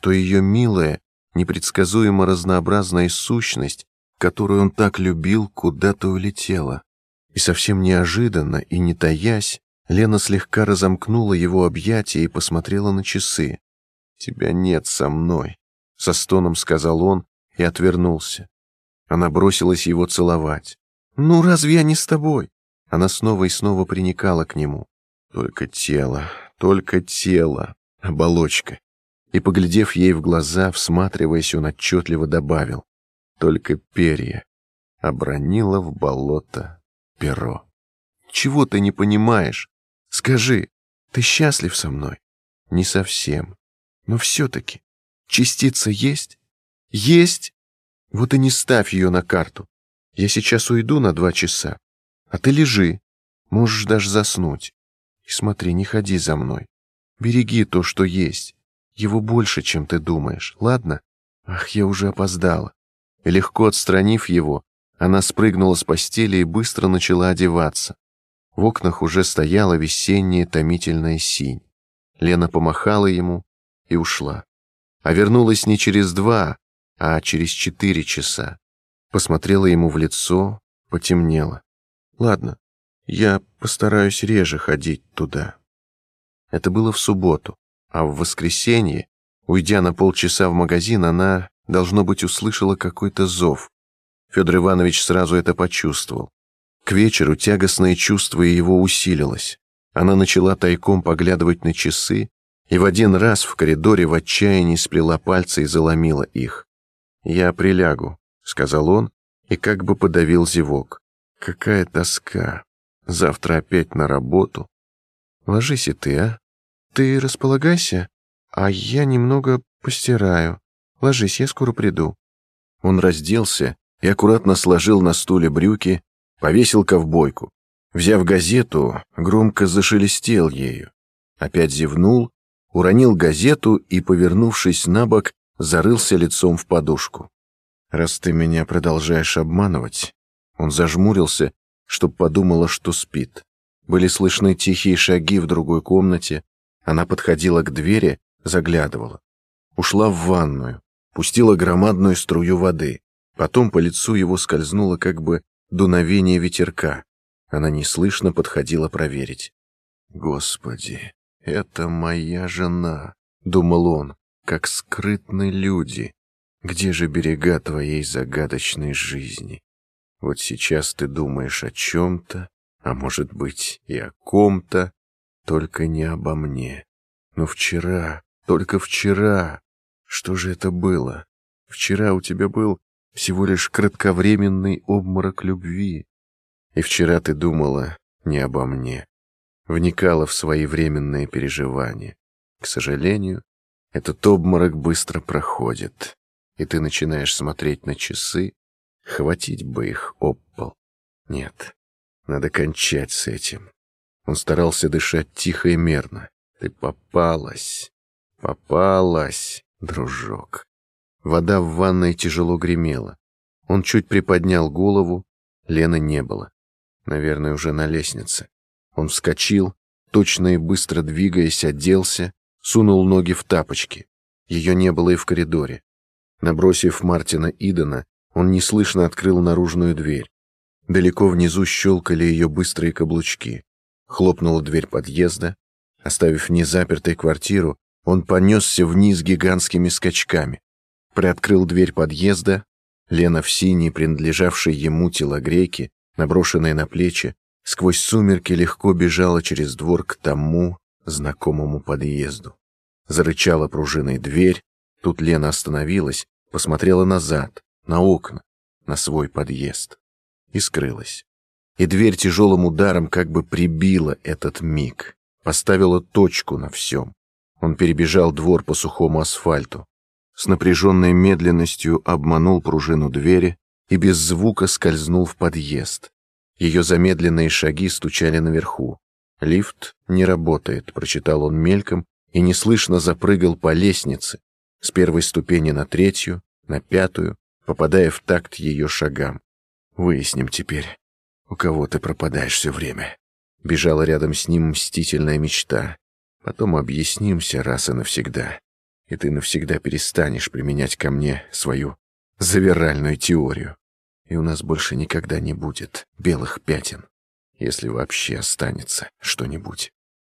что ее милая, непредсказуемо разнообразная сущность, которую он так любил, куда-то улетела. И совсем неожиданно и не таясь, Лена слегка разомкнула его объятия и посмотрела на часы. «Тебя нет со мной», — со стоном сказал он и отвернулся. Она бросилась его целовать. «Ну, разве я не с тобой?» Она снова и снова приникала к нему. Только тело, только тело, оболочка. И, поглядев ей в глаза, всматриваясь, он отчетливо добавил. Только перья. Обронила в болото перо. «Чего ты не понимаешь? Скажи, ты счастлив со мной?» «Не совсем. Но все-таки. Частица есть?» «Есть? Вот и не ставь ее на карту. Я сейчас уйду на два часа, а ты лежи, можешь даже заснуть. И смотри, не ходи за мной. Береги то, что есть. Его больше, чем ты думаешь, ладно? Ах, я уже опоздала. Легко отстранив его, она спрыгнула с постели и быстро начала одеваться. В окнах уже стояла весенняя томительная синь. Лена помахала ему и ушла. А вернулась не через два, а через четыре часа. Посмотрела ему в лицо, потемнело. Ладно, я постараюсь реже ходить туда. Это было в субботу, а в воскресенье, уйдя на полчаса в магазин, она, должно быть, услышала какой-то зов. Федор Иванович сразу это почувствовал. К вечеру тягостное чувство его усилилось. Она начала тайком поглядывать на часы и в один раз в коридоре в отчаянии сплела пальцы и заломила их. «Я прилягу», — сказал он и как бы подавил зевок. «Какая тоска! Завтра опять на работу. Ложись и ты, а? Ты располагайся, а я немного постираю. Ложись, я скоро приду». Он разделся и аккуратно сложил на стуле брюки, повесил ковбойку. Взяв газету, громко зашелестел ею. Опять зевнул, уронил газету и, повернувшись на бок, зарылся лицом в подушку. «Раз ты меня продолжаешь обманывать...» Он зажмурился чтоб подумала, что спит. Были слышны тихие шаги в другой комнате. Она подходила к двери, заглядывала. Ушла в ванную, пустила громадную струю воды. Потом по лицу его скользнуло как бы дуновение ветерка. Она неслышно подходила проверить. «Господи, это моя жена», — думал он, — «как скрытны люди. Где же берега твоей загадочной жизни?» Вот сейчас ты думаешь о чем-то, а может быть и о ком-то, только не обо мне. Но вчера, только вчера, что же это было? Вчера у тебя был всего лишь кратковременный обморок любви. И вчера ты думала не обо мне, вникала в свои временные переживания. К сожалению, этот обморок быстро проходит, и ты начинаешь смотреть на часы Хватить бы их об пол. Нет, надо кончать с этим. Он старался дышать тихо и мерно. Ты попалась, попалась, дружок. Вода в ванной тяжело гремела. Он чуть приподнял голову, Лены не было. Наверное, уже на лестнице. Он вскочил, точно и быстро двигаясь, оделся, сунул ноги в тапочки. Ее не было и в коридоре. Набросив Мартина Идона, он неслышно открыл наружную дверь. Далеко внизу щелкали ее быстрые каблучки. Хлопнула дверь подъезда. Оставив незапертой квартиру, он понесся вниз гигантскими скачками. Приоткрыл дверь подъезда. Лена в синей, принадлежавшей ему телогрейке, наброшенной на плечи, сквозь сумерки легко бежала через двор к тому знакомому подъезду. Зарычала пружиной дверь. Тут Лена остановилась, посмотрела назад на окна, на свой подъезд. И скрылась. И дверь тяжелым ударом как бы прибила этот миг, поставила точку на всем. Он перебежал двор по сухому асфальту, с напряженной медленностью обманул пружину двери и без звука скользнул в подъезд. Ее замедленные шаги стучали наверху. «Лифт не работает», — прочитал он мельком и неслышно запрыгал по лестнице, с первой ступени на третью, на пятую, попадая в такт ее шагам. Выясним теперь, у кого ты пропадаешь все время. Бежала рядом с ним мстительная мечта. Потом объяснимся раз и навсегда. и ты навсегда перестанешь применять ко мне свою завиральную теорию. И у нас больше никогда не будет белых пятен, если вообще останется что-нибудь.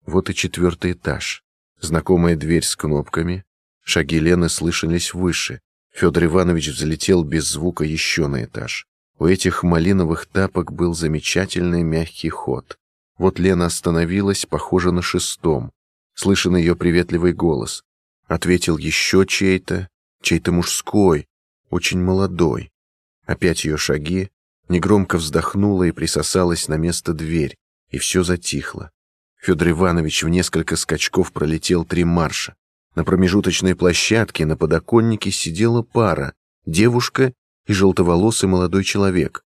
Вот и четвертый этаж. Знакомая дверь с кнопками. Шаги Лены слышались выше. Федор Иванович взлетел без звука еще на этаж. У этих малиновых тапок был замечательный мягкий ход. Вот Лена остановилась, похоже на шестом. Слышен ее приветливый голос. Ответил еще чей-то, чей-то мужской, очень молодой. Опять ее шаги, негромко вздохнула и присосалась на место дверь, и все затихло. Федор Иванович в несколько скачков пролетел три марша. На промежуточной площадке на подоконнике сидела пара, девушка и желтоволосый молодой человек.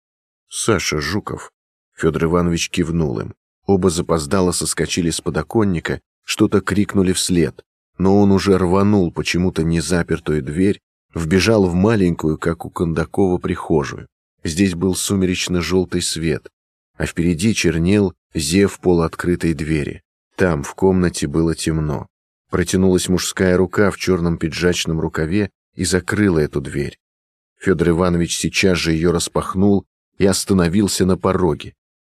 Саша Жуков. Федор Иванович кивнул им. Оба запоздало соскочили с подоконника, что-то крикнули вслед, но он уже рванул почему-то незапертую дверь, вбежал в маленькую, как у Кондакова, прихожую. Здесь был сумеречно-желтый свет, а впереди чернел зев полуоткрытой двери. Там, в комнате, было темно. Протянулась мужская рука в черном пиджачном рукаве и закрыла эту дверь. Федор Иванович сейчас же ее распахнул и остановился на пороге.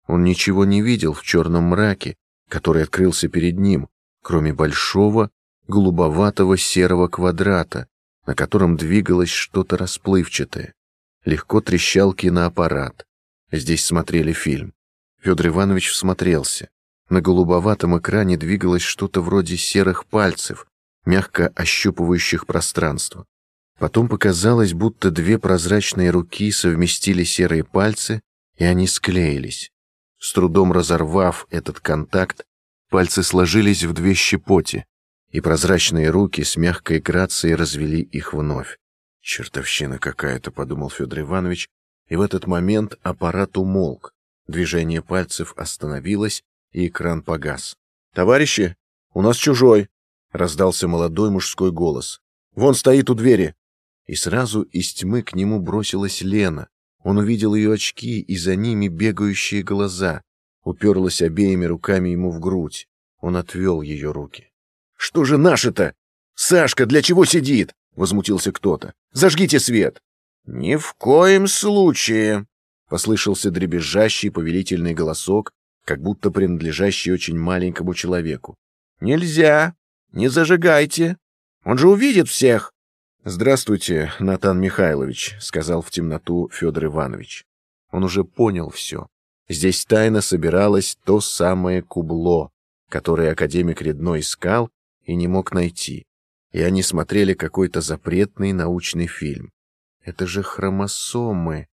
Он ничего не видел в черном мраке, который открылся перед ним, кроме большого, голубоватого серого квадрата, на котором двигалось что-то расплывчатое. Легко трещал киноаппарат. Здесь смотрели фильм. Федор Иванович всмотрелся. На голубоватом экране двигалось что-то вроде серых пальцев, мягко ощупывающих пространство. Потом показалось, будто две прозрачные руки совместили серые пальцы, и они склеились. С трудом разорвав этот контакт, пальцы сложились в две щепоти, и прозрачные руки с мягкой грацией развели их вновь. «Чертовщина какая-то», — подумал Федор Иванович, и в этот момент аппарат умолк. Движение пальцев остановилось, и экран погас. «Товарищи, у нас чужой!» — раздался молодой мужской голос. «Вон стоит у двери!» И сразу из тьмы к нему бросилась Лена. Он увидел ее очки и за ними бегающие глаза. Уперлась обеими руками ему в грудь. Он отвел ее руки. «Что же наше-то? Сашка, для чего сидит?» — возмутился кто-то. «Зажгите свет!» «Ни в коем случае!» — послышался дребезжащий повелительный голосок, как будто принадлежащий очень маленькому человеку. «Нельзя! Не зажигайте! Он же увидит всех!» «Здравствуйте, Натан Михайлович», — сказал в темноту Федор Иванович. Он уже понял все. Здесь тайно собиралось то самое кубло, которое академик Редно искал и не мог найти. И они смотрели какой-то запретный научный фильм. Это же хромосомы.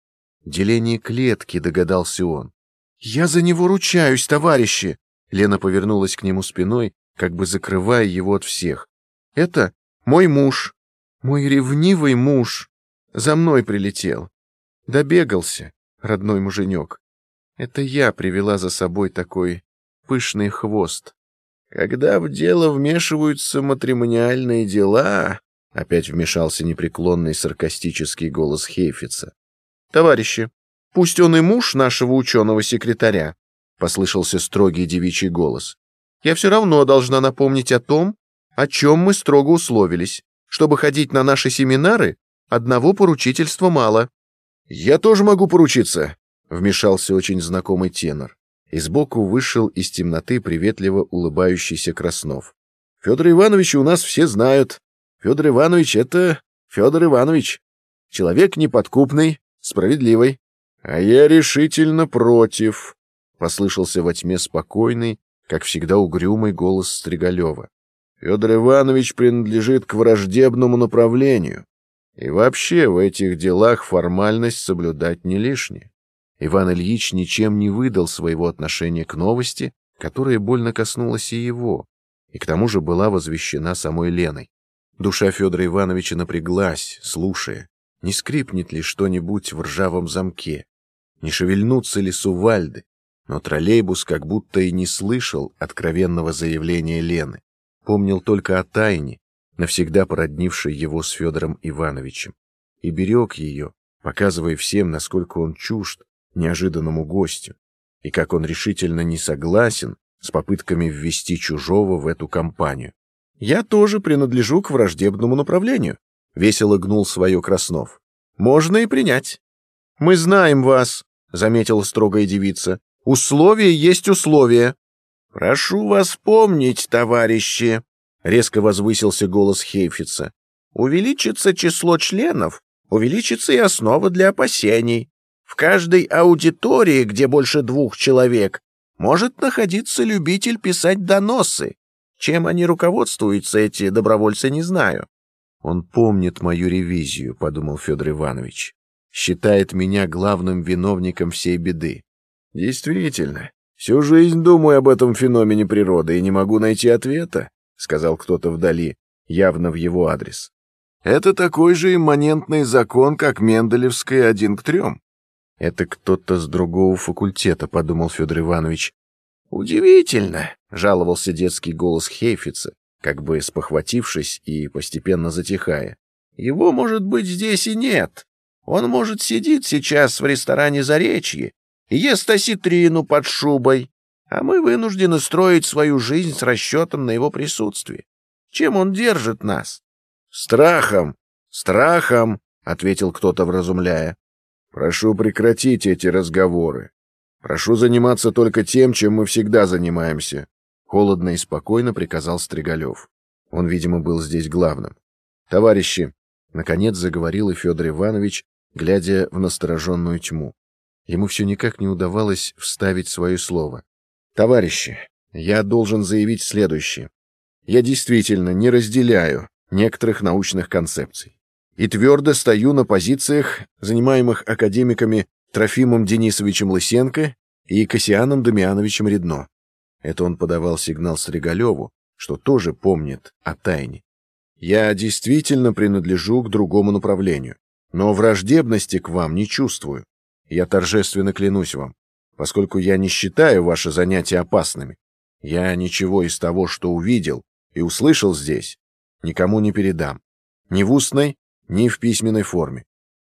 Деление клетки, догадался он. «Я за него ручаюсь, товарищи!» Лена повернулась к нему спиной, как бы закрывая его от всех. «Это мой муж, мой ревнивый муж за мной прилетел. Добегался, родной муженек. Это я привела за собой такой пышный хвост. Когда в дело вмешиваются матримониальные дела, опять вмешался непреклонный саркастический голос Хейфица. Товарищи, пусть он и муж нашего ученого-секретаря, послышался строгий девичий голос. Я все равно должна напомнить о том, о чем мы строго условились. Чтобы ходить на наши семинары, одного поручительства мало. Я тоже могу поручиться, вмешался очень знакомый тенор. И сбоку вышел из темноты приветливо улыбающийся Краснов. Федор Иванович у нас все знают. Федор Иванович — это Федор Иванович. Человек неподкупный, справедливый. А я решительно против, — послышался во тьме спокойный, как всегда угрюмый голос Стригалева. Федор Иванович принадлежит к враждебному направлению. И вообще в этих делах формальность соблюдать не лишне. Иван Ильич ничем не выдал своего отношения к новости, которая больно коснулась и его, и к тому же была возвещена самой Леной. Душа Федора Ивановича напряглась, слушая, не скрипнет ли что-нибудь в ржавом замке, не шевельнутся ли сувальды, но троллейбус как будто и не слышал откровенного заявления Лены помнил только о тайне, навсегда породнившей его с Федором Ивановичем, и берег ее, показывая всем, насколько он чужд неожиданному гостю, и как он решительно не согласен с попытками ввести чужого в эту компанию. Я тоже принадлежу к враждебному направлению, весело гнул свое Краснов. Можно и принять. Мы знаем вас, заметила строгая девица. Условия есть условия. Прошу вас помнить, товарищи, резко возвысился голос Хейфица. Увеличится число членов, увеличится и основа для опасений. В каждой аудитории, где больше двух человек, может находиться любитель писать доносы. Чем они руководствуются, эти добровольцы, не знаю. Он помнит мою ревизию, подумал Федор Иванович. Считает меня главным виновником всей беды. Действительно, всю жизнь думаю об этом феномене природы и не могу найти ответа, сказал кто-то вдали, явно в его адрес. Это такой же имманентный закон, как Менделевская один к трем. Это кто-то с другого факультета, подумал Федор Иванович. Удивительно, жаловался детский голос Хейфица, как бы спохватившись и постепенно затихая. Его, может быть, здесь и нет. Он, может, сидит сейчас в ресторане Заречье ест осетрину под шубой, а мы вынуждены строить свою жизнь с расчетом на его присутствие. Чем он держит нас? Страхом, страхом, ответил кто-то, вразумляя. Прошу прекратить эти разговоры. Прошу заниматься только тем, чем мы всегда занимаемся. Холодно и спокойно приказал Стригалев. Он, видимо, был здесь главным. Товарищи, наконец заговорил и Федор Иванович, глядя в настороженную тьму. Ему все никак не удавалось вставить свое слово. Товарищи, я должен заявить следующее. Я действительно не разделяю некоторых научных концепций и твердо стою на позициях, занимаемых академиками Трофимом Денисовичем Лысенко и Кассианом Дамиановичем Редно. Это он подавал сигнал Стригалеву, что тоже помнит о тайне. Я действительно принадлежу к другому направлению, но враждебности к вам не чувствую. Я торжественно клянусь вам, поскольку я не считаю ваши занятия опасными. Я ничего из того, что увидел и услышал здесь, никому не передам. Ни в устной, ни в письменной форме.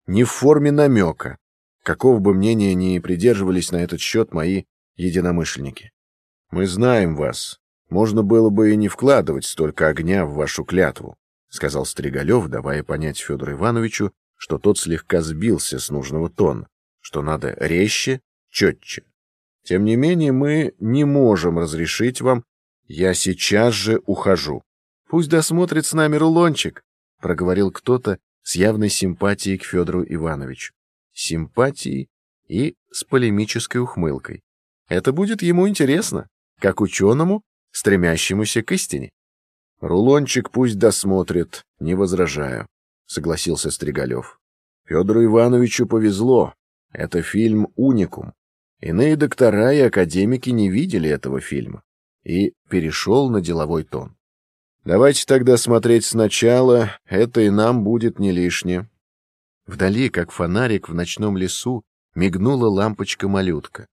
Ни в форме намека, какого бы мнения ни придерживались на этот счет мои единомышленники. Мы знаем вас. Можно было бы и не вкладывать столько огня в вашу клятву, сказал Стригалев, давая понять Федору Ивановичу, что тот слегка сбился с нужного тона, что надо резче, четче. Тем не менее, мы не можем разрешить вам. Я сейчас же ухожу. Пусть досмотрит с нами рулончик, проговорил кто-то с явной симпатией к Федору Ивановичу симпатией и с полемической ухмылкой. Это будет ему интересно, как ученому, стремящемуся к истине. Рулончик пусть досмотрит, не возражаю, согласился Стригалев. Федору Ивановичу повезло. Это фильм уникум. Иные доктора и академики не видели этого фильма. И перешел на деловой тон. Давайте тогда смотреть сначала, это и нам будет не лишнее. Вдали, как фонарик в ночном лесу, мигнула лампочка-малютка.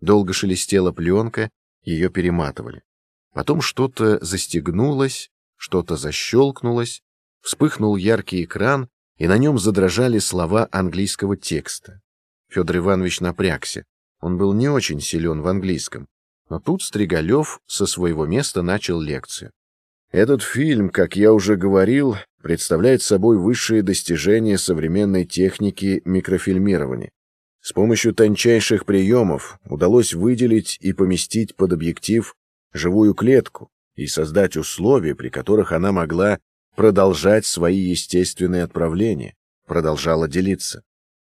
Долго шелестела пленка, ее перематывали. Потом что-то застегнулось, что-то защелкнулось, вспыхнул яркий экран, и на нем задрожали слова английского текста. Федор Иванович напрягся. Он был не очень силен в английском, но тут Стригалев со своего места начал лекцию. Этот фильм, как я уже говорил, представляет собой высшие достижения современной техники микрофильмирования. С помощью тончайших приемов удалось выделить и поместить под объектив живую клетку и создать условия, при которых она могла продолжать свои естественные отправления, продолжала делиться.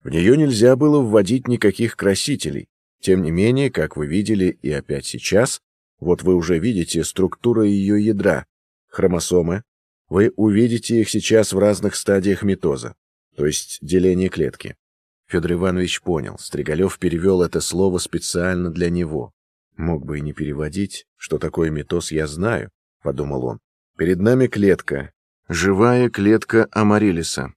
В нее нельзя было вводить никаких красителей. Тем не менее, как вы видели и опять сейчас, вот вы уже видите структуру ее ядра, хромосомы, вы увидите их сейчас в разных стадиях митоза, то есть деления клетки. Федор Иванович понял, Стригалев перевел это слово специально для него. Мог бы и не переводить, что такое митоз я знаю, подумал он. Перед нами клетка, живая клетка амарилиса.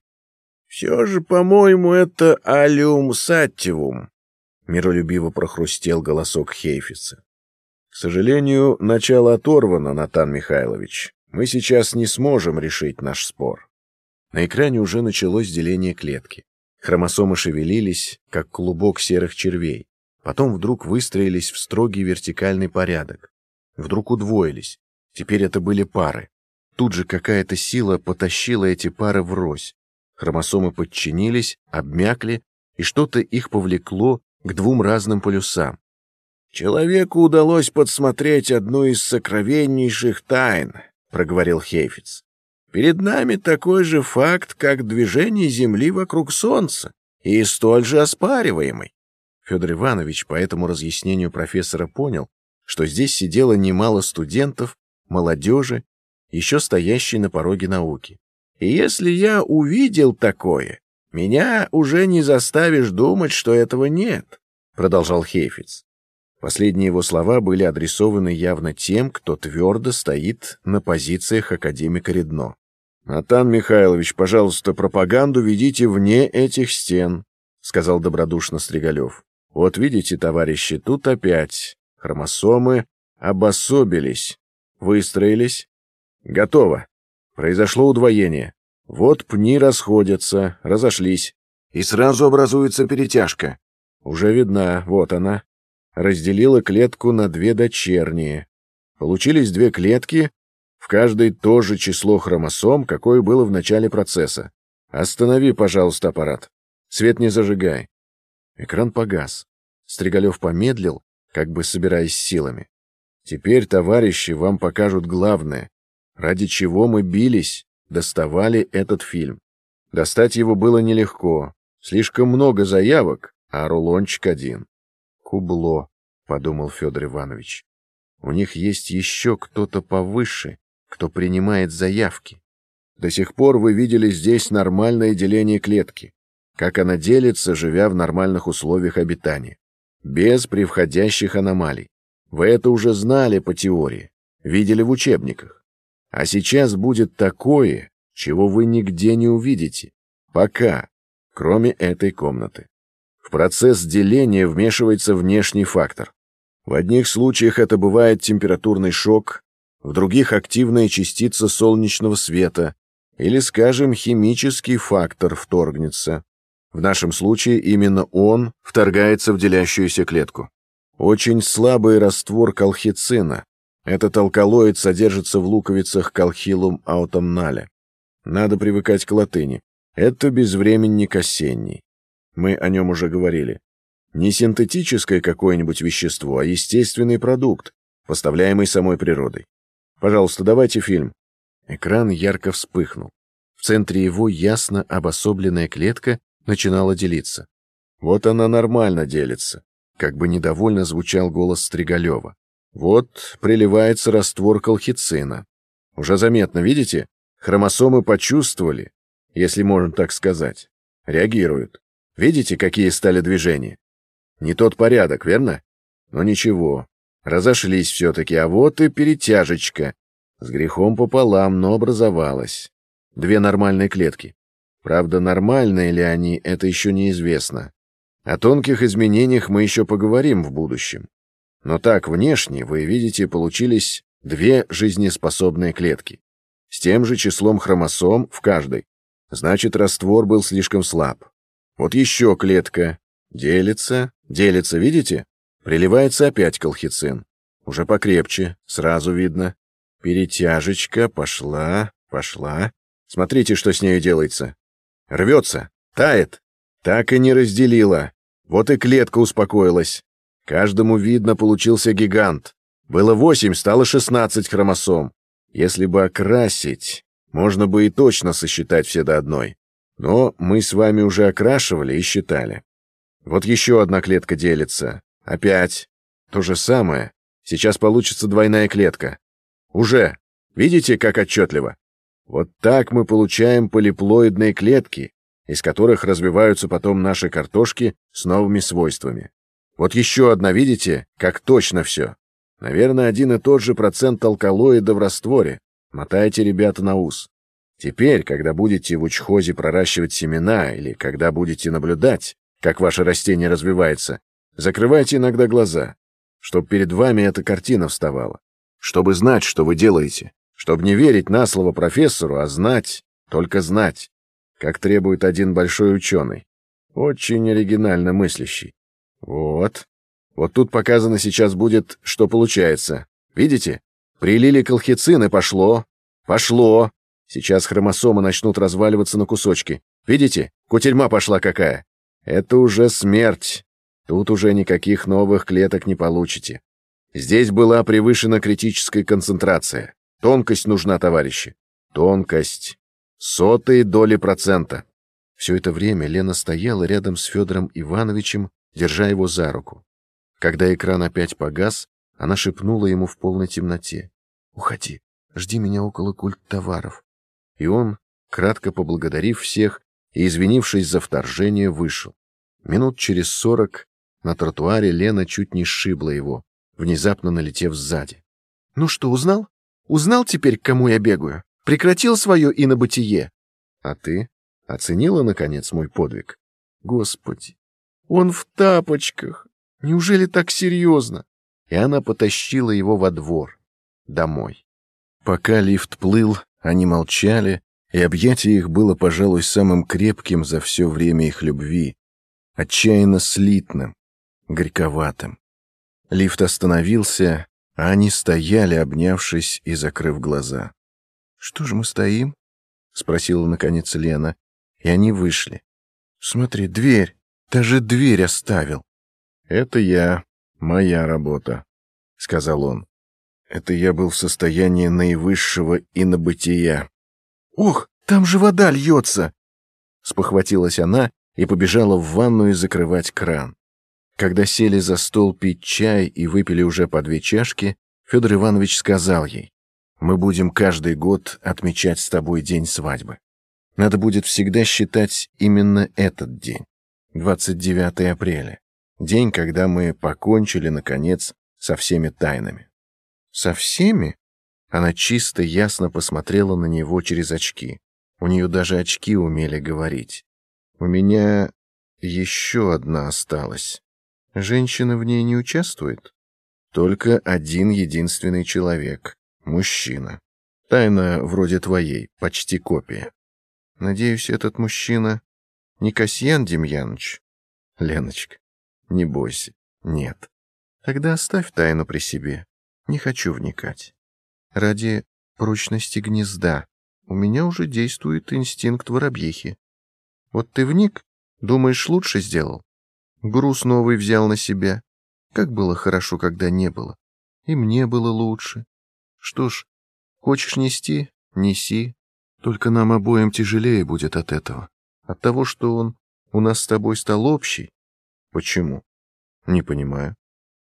Все же, по-моему, это алиум саттивум, миролюбиво прохрустел голосок Хейфица. К сожалению, начало оторвано, Натан Михайлович. Мы сейчас не сможем решить наш спор. На экране уже началось деление клетки. Хромосомы шевелились, как клубок серых червей. Потом вдруг выстроились в строгий вертикальный порядок. Вдруг удвоились. Теперь это были пары. тут же какая-то сила потащила эти пары врозь. Хромосомы подчинились, обмякли, и что-то их повлекло к двум разным полюсам. «Человеку удалось подсмотреть одну из сокровеннейших тайн», — проговорил Хейфиц. «Перед нами такой же факт, как движение Земли вокруг Солнца, и столь же оспариваемый». Федор Иванович по этому разъяснению профессора понял, что здесь сидело немало студентов, молодежи, еще стоящей на пороге науки. «И если я увидел такое, меня уже не заставишь думать, что этого нет», — продолжал Хейфиц. Последние его слова были адресованы явно тем, кто твердо стоит на позициях академика Редно. «Натан Михайлович, пожалуйста, пропаганду ведите вне этих стен», — сказал добродушно Стригалев. «Вот видите, товарищи, тут опять хромосомы обособились, выстроились. Готово. Произошло удвоение. Вот пни расходятся, разошлись. И сразу образуется перетяжка. Уже видна, вот она разделила клетку на две дочерние. Получились две клетки, в каждой то же число хромосом, какое было в начале процесса. Останови, пожалуйста, аппарат. Свет не зажигай. Экран погас. Стригалев помедлил, как бы собираясь силами. Теперь, товарищи, вам покажут главное. Ради чего мы бились, доставали этот фильм. Достать его было нелегко. Слишком много заявок, а рулончик один. Кубло, подумал Федор Иванович. У них есть еще кто-то повыше, кто принимает заявки. До сих пор вы видели здесь нормальное деление клетки, как она делится, живя в нормальных условиях обитания, без превходящих аномалий. Вы это уже знали по теории, видели в учебниках. А сейчас будет такое, чего вы нигде не увидите. Пока, кроме этой комнаты. В процесс деления вмешивается внешний фактор. В одних случаях это бывает температурный шок, в других активная частица солнечного света или, скажем, химический фактор вторгнется. В нашем случае именно он вторгается в делящуюся клетку. Очень слабый раствор колхицина. Этот алкалоид содержится в луковицах колхилум аутомнале. Надо привыкать к латыни. Это безвременник осенний. Мы о нем уже говорили. Не синтетическое какое-нибудь вещество, а естественный продукт, поставляемый самой природой. Пожалуйста, давайте фильм. Экран ярко вспыхнул. В центре его ясно обособленная клетка начинала делиться. Вот она нормально делится. Как бы недовольно звучал голос Стригалева. Вот приливается раствор колхицина. Уже заметно, видите? Хромосомы почувствовали, если можно так сказать. Реагируют. Видите, какие стали движения? Не тот порядок, верно? Но ничего, разошлись все-таки, а вот и перетяжечка. С грехом пополам, но образовалась. Две нормальные клетки. Правда, нормальные ли они, это еще неизвестно. О тонких изменениях мы еще поговорим в будущем. Но так, внешне, вы видите, получились две жизнеспособные клетки. С тем же числом хромосом в каждой. Значит, раствор был слишком слаб. Вот еще клетка. Делится, делится, видите? Приливается опять колхицин. Уже покрепче, сразу видно. Перетяжечка пошла, пошла. Смотрите, что с нею делается. Рвется, тает. Так и не разделила. Вот и клетка успокоилась. Каждому видно получился гигант. Было восемь, стало шестнадцать хромосом. Если бы окрасить, можно бы и точно сосчитать все до одной. Но мы с вами уже окрашивали и считали. Вот еще одна клетка делится. Опять. То же самое. Сейчас получится двойная клетка. Уже. Видите, как отчетливо? Вот так мы получаем полиплоидные клетки, из которых развиваются потом наши картошки с новыми свойствами. Вот еще одна, видите, как точно все. Наверное, один и тот же процент алкалоида в растворе. Мотайте, ребята, на ус. Теперь, когда будете в учхозе проращивать семена или когда будете наблюдать, как ваше растение развивается, закрывайте иногда глаза, чтобы перед вами эта картина вставала, чтобы знать, что вы делаете, чтобы не верить на слово профессору, а знать, только знать, как требует один большой ученый, очень оригинально мыслящий. Вот. Вот тут показано сейчас будет, что получается. Видите? Прилили колхицин и пошло, Пошло! Сейчас хромосомы начнут разваливаться на кусочки. Видите, кутерьма пошла какая. Это уже смерть. Тут уже никаких новых клеток не получите. Здесь была превышена критическая концентрация. Тонкость нужна, товарищи. Тонкость. Сотые доли процента. Все это время Лена стояла рядом с Федором Ивановичем, держа его за руку. Когда экран опять погас, она шепнула ему в полной темноте. «Уходи, жди меня около культ товаров». И он, кратко поблагодарив всех и извинившись за вторжение, вышел. Минут через сорок на тротуаре Лена чуть не сшибла его, внезапно налетев сзади. «Ну что, узнал? Узнал теперь, к кому я бегаю? Прекратил свое инобытие?» «А ты оценила, наконец, мой подвиг?» «Господи, он в тапочках! Неужели так серьезно?» И она потащила его во двор, домой. Пока лифт плыл, они молчали, и объятие их было, пожалуй, самым крепким за все время их любви, отчаянно слитным, горьковатым. Лифт остановился, а они стояли, обнявшись и закрыв глаза. «Что ж мы стоим?» — спросила, наконец, Лена, и они вышли. «Смотри, дверь! Даже дверь оставил!» «Это я, моя работа», — сказал он. «Это я был в состоянии наивысшего инобытия». «Ох, там же вода льется!» Спохватилась она и побежала в ванную закрывать кран. Когда сели за стол пить чай и выпили уже по две чашки, Федор Иванович сказал ей, «Мы будем каждый год отмечать с тобой день свадьбы. Надо будет всегда считать именно этот день, 29 апреля, день, когда мы покончили, наконец, со всеми тайнами». «Со всеми?» Она чисто ясно посмотрела на него через очки. У нее даже очки умели говорить. «У меня еще одна осталась». Женщина в ней не участвует? Только один единственный человек. Мужчина. Тайна вроде твоей, почти копия. Надеюсь, этот мужчина не Касьян Демьяныч? Леночка, не бойся. Нет. Тогда оставь тайну при себе. Не хочу вникать. Ради прочности гнезда у меня уже действует инстинкт воробьихи. Вот ты вник, думаешь, лучше сделал? Груз новый взял на себя. Как было хорошо, когда не было. И мне было лучше. Что ж, хочешь нести — неси. Только нам обоим тяжелее будет от этого. От того, что он у нас с тобой стал общий. Почему? Не понимаю.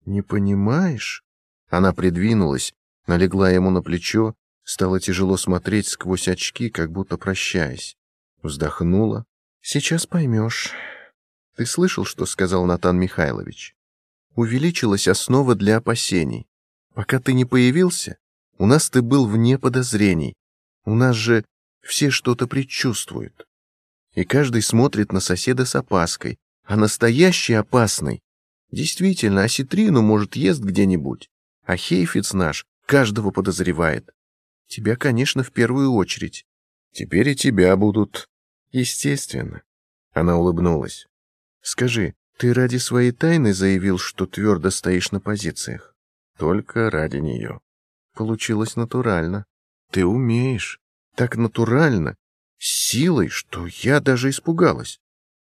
Не понимаешь? Она придвинулась, налегла ему на плечо, стало тяжело смотреть сквозь очки, как будто прощаясь. Вздохнула. Сейчас поймешь. Ты слышал, что сказал Натан Михайлович? Увеличилась основа для опасений. Пока ты не появился, у нас ты был вне подозрений. У нас же все что-то предчувствуют. И каждый смотрит на соседа с опаской, а настоящий опасный действительно осетрину, может, ест где-нибудь, а Хейфиц наш каждого подозревает. Тебя, конечно, в первую очередь. Теперь и тебя будут. Естественно. Она улыбнулась. Скажи, ты ради своей тайны заявил, что твердо стоишь на позициях? Только ради нее. Получилось натурально. Ты умеешь. Так натурально. Силой, что я даже испугалась.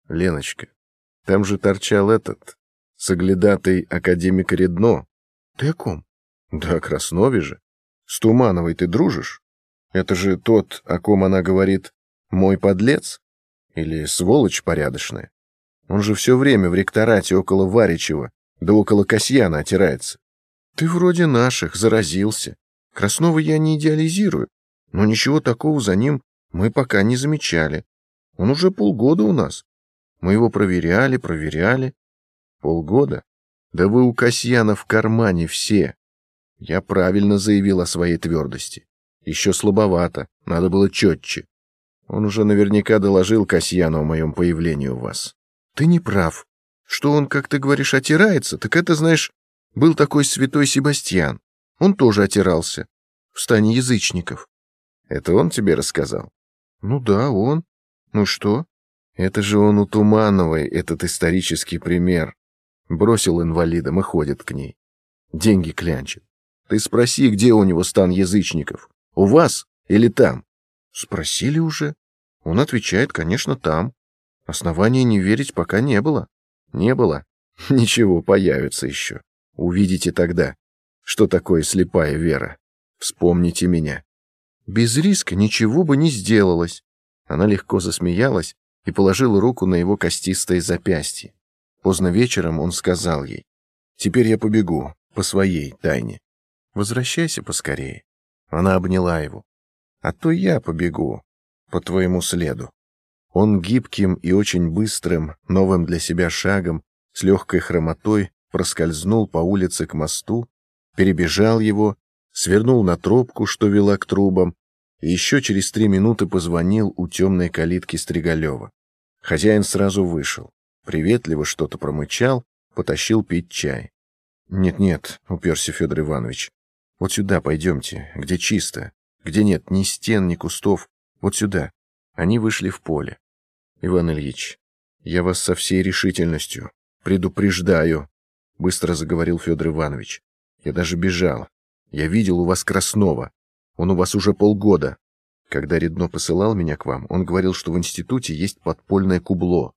Леночка, там же торчал этот, соглядатый академик Редно. Ты о ком? Да о Краснове же. С Тумановой ты дружишь? Это же тот, о ком она говорит «мой подлец» или «сволочь порядочная». Он же все время в ректорате около Варичева, да около Касьяна отирается. Ты вроде наших, заразился. Краснова я не идеализирую, но ничего такого за ним мы пока не замечали. Он уже полгода у нас. Мы его проверяли, проверяли. Полгода? Да вы у Касьяна в кармане все. Я правильно заявил о своей твердости. Еще слабовато, надо было четче. Он уже наверняка доложил Касьяну о моем появлении у вас. Ты не прав. Что он, как ты говоришь, отирается, так это, знаешь, был такой святой Себастьян. Он тоже отирался. В стане язычников. Это он тебе рассказал? Ну да, он. Ну что? Это же он у Тумановой, этот исторический пример. Бросил инвалидом и ходит к ней. Деньги клянчит. Ты спроси, где у него стан язычников. У вас Или там? Спросили уже. Он отвечает, конечно, там. Основания не верить пока не было. Не было? Ничего, появится еще. Увидите тогда, что такое слепая вера. Вспомните меня. Без риска ничего бы не сделалось. Она легко засмеялась и положила руку на его костистое запястье. Поздно вечером он сказал ей, «Теперь я побегу, по своей тайне. Возвращайся поскорее». Она обняла его. «А то я побегу, по твоему следу». Он гибким и очень быстрым, новым для себя шагом, с легкой хромотой, проскользнул по улице к мосту, перебежал его, свернул на тропку, что вела к трубам, и еще через три минуты позвонил у темной калитки Стригалева. Хозяин сразу вышел, приветливо что-то промычал, потащил пить чай. «Нет-нет», — уперся Федор Иванович, — «вот сюда пойдемте, где чисто, где нет ни стен, ни кустов, вот сюда». Они вышли в поле. «Иван Ильич, я вас со всей решительностью предупреждаю», — быстро заговорил Федор Иванович. «Я даже бежал. Я видел у вас Краснова. Он у вас уже полгода. Когда Редно посылал меня к вам, он говорил, что в институте есть подпольное кубло.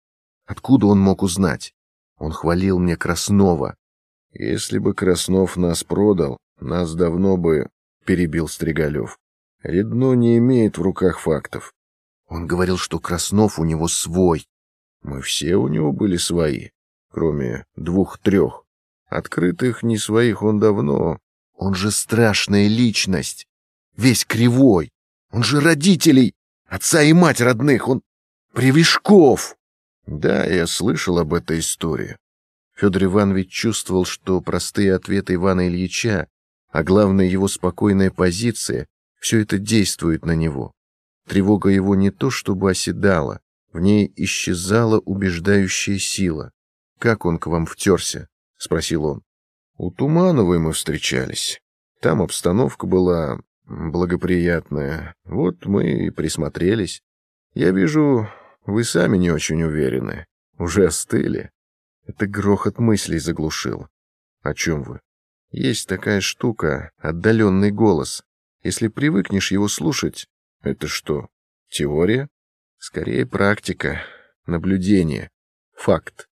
Откуда он мог узнать? Он хвалил мне Краснова. Если бы Краснов нас продал, нас давно бы перебил Стригалев. Редно не имеет в руках фактов. Он говорил, что Краснов у него свой. Мы все у него были свои, кроме двух-трех. Открытых не своих он давно. Он же страшная личность. Весь кривой. Он же родителей, отца и мать родных. Он Привешков. Да, я слышал об этой истории. Федор Иванович чувствовал, что простые ответы Ивана Ильича, а главное его спокойная позиция, все это действует на него. Тревога его не то чтобы оседала, в ней исчезала убеждающая сила. «Как он к вам втерся?» — спросил он. «У Тумановой мы встречались. Там обстановка была благоприятная. Вот мы и присмотрелись. Я вижу, вы сами не очень уверены. Уже остыли. Это грохот мыслей заглушил. О чем вы? Есть такая штука, отдаленный голос. Если привыкнешь его слушать, это что, теория? Скорее практика, наблюдение, факт.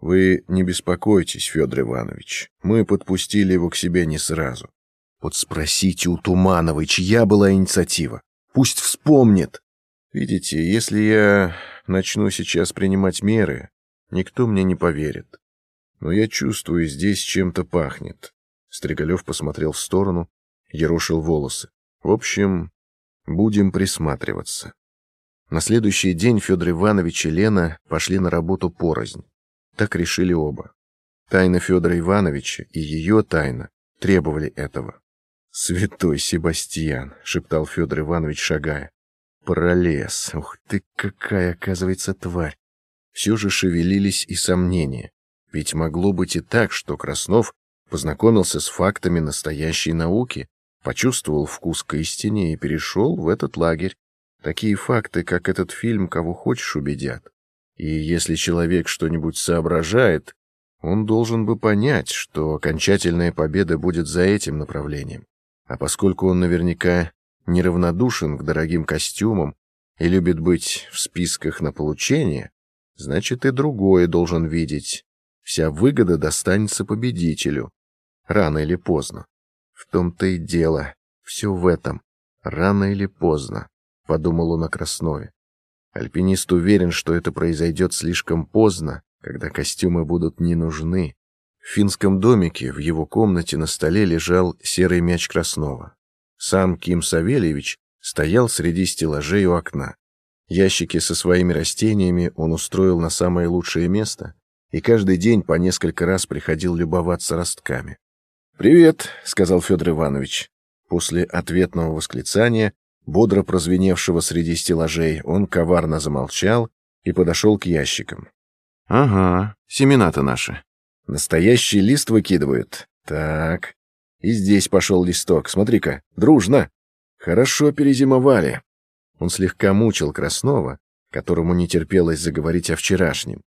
Вы не беспокойтесь, Федор Иванович. Мы подпустили его к себе не сразу. Вот спросите у Тумановой, чья была инициатива. Пусть вспомнит. Видите, если я начну сейчас принимать меры, никто мне не поверит. Но я чувствую, здесь чем-то пахнет. Стригалев посмотрел в сторону, ерошил волосы. В общем, будем присматриваться. На следующий день Федор Иванович и Лена пошли на работу порознь. Так решили оба. Тайна Федора Ивановича и ее тайна требовали этого. «Святой Себастьян!» — шептал Федор Иванович, шагая. «Пролез! Ух ты, какая, оказывается, тварь!» Все же шевелились и сомнения. Ведь могло быть и так, что Краснов познакомился с фактами настоящей науки почувствовал вкус к истине и перешел в этот лагерь. Такие факты, как этот фильм, кого хочешь, убедят. И если человек что-нибудь соображает, он должен бы понять, что окончательная победа будет за этим направлением. А поскольку он наверняка неравнодушен к дорогим костюмам и любит быть в списках на получение, значит и другое должен видеть. Вся выгода достанется победителю. Рано или поздно. В том-то и дело. Все в этом. Рано или поздно, — подумал он о Краснове. Альпинист уверен, что это произойдет слишком поздно, когда костюмы будут не нужны. В финском домике в его комнате на столе лежал серый мяч Краснова. Сам Ким Савельевич стоял среди стеллажей у окна. Ящики со своими растениями он устроил на самое лучшее место и каждый день по несколько раз приходил любоваться ростками. «Привет», — сказал Федор Иванович. После ответного восклицания, бодро прозвеневшего среди стеллажей, он коварно замолчал и подошел к ящикам. «Ага, семена-то наши. Настоящий лист выкидывают. Так, и здесь пошел листок. Смотри-ка, дружно. Хорошо перезимовали». Он слегка мучил Краснова, которому не терпелось заговорить о вчерашнем.